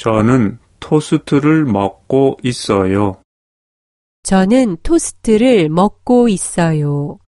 저는 토스트를 먹고 있어요. 저는 토스트를 먹고 있어요.